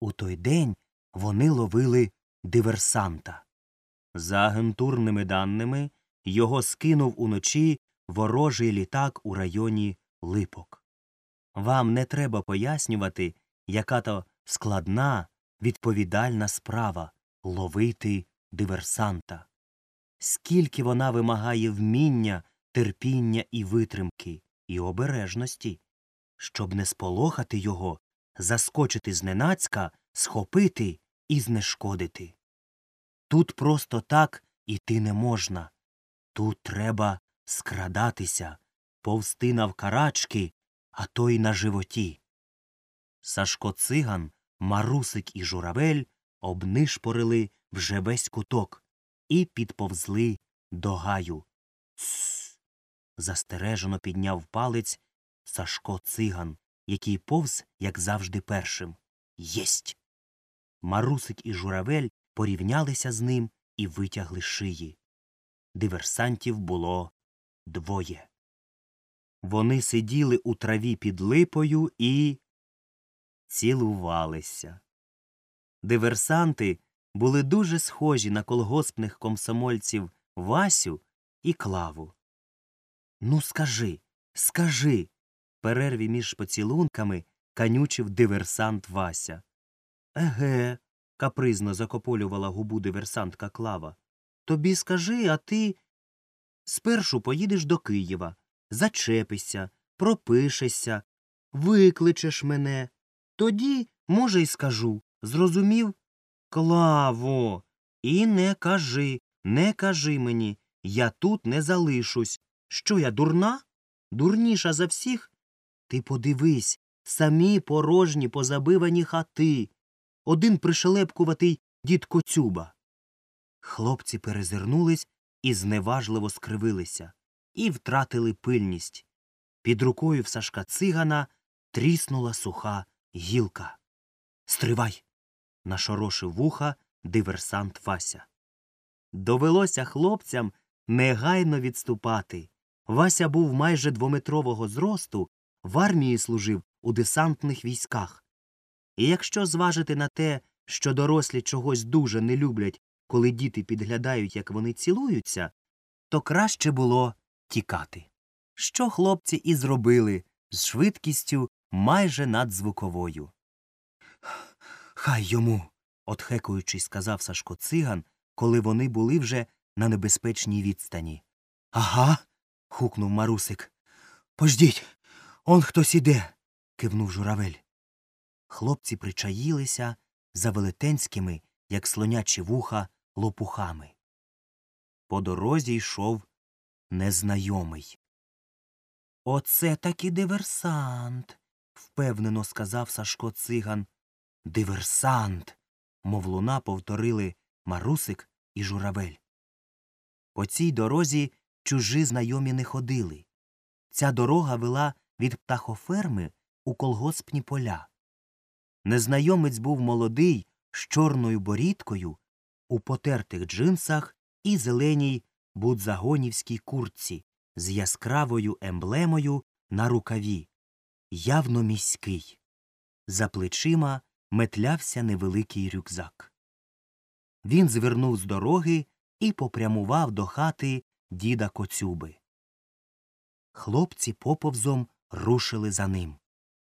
У той день вони ловили диверсанта. За агентурними даними, його скинув уночі ворожий літак у районі Липок. Вам не треба пояснювати, яка то складна, відповідальна справа ловити диверсанта. Скільки вона вимагає вміння, терпіння і витримки, і обережності, щоб не сполохати його, заскочити зненацька, схопити і знешкодити. Тут просто так іти не можна. Тут треба скрадатися, повсти навкарачки, а то й на животі. Сашко циган, марусик і журавель обнишпорили вже весь куток і підповзли до гаю. Тсс. застережено підняв палець Сашко циган, який повз, як завжди, першим. Єсть. Марусик і журавель порівнялися з ним і витягли шиї. Диверсантів було двоє. Вони сиділи у траві під липою і цілувалися. Диверсанти були дуже схожі на колгоспних комсомольців Васю і Клаву. Ну, скажи, скажи. Перерві між поцілунками канючив диверсант Вася. Еге, капризно закополювала губу диверсантка Клава. Тобі скажи, а ти спершу поїдеш до Києва, зачепишся, пропишешся, викличеш мене. Тоді, може, й скажу. Зрозумів? Клаво. І не кажи, не кажи мені. Я тут не залишусь. Що я дурна? Дурніша за всіх? Ти подивись, самі порожні позабивані хати. Один пришелепкуватий дід Коцюба. Хлопці перезирнулись і зневажливо скривилися, і втратили пильність. Під рукою в Сашка цигана тріснула суха гілка. Стривай. нашорошив вуха диверсант Вася. Довелося хлопцям негайно відступати. Вася був майже двометрового зросту, в армії служив у десантних військах. І якщо зважити на те, що дорослі чогось дуже не люблять, коли діти підглядають, як вони цілуються, то краще було тікати. Що хлопці і зробили з швидкістю майже надзвуковою. Хай йому. отхекуючись, сказав Сашко циган, коли вони були вже на небезпечній відстані. Ага. хукнув марусик. Пождіть. Он хтось іде. кивнув журавель. Хлопці причаїлися за велетенськими, як слонячі вуха, лопухами. По дорозі йшов незнайомий. Оце таки диверсант, впевнено сказав Сашко циган. Диверсант. мов луна повторили марусик і журавель. По цій дорозі чужі знайомі не ходили. Ця дорога вела від птахоферми у колгоспні поля. Незнайомець був молодий, з чорною борідкою, у потертих джинсах і зеленій будзагонівській куртці з яскравою емблемою на рукаві. Явно міський. За плечима метлявся невеликий рюкзак. Він звернув з дороги і попрямував до хати діда Коцюби. Хлопці поповзом рушили за ним.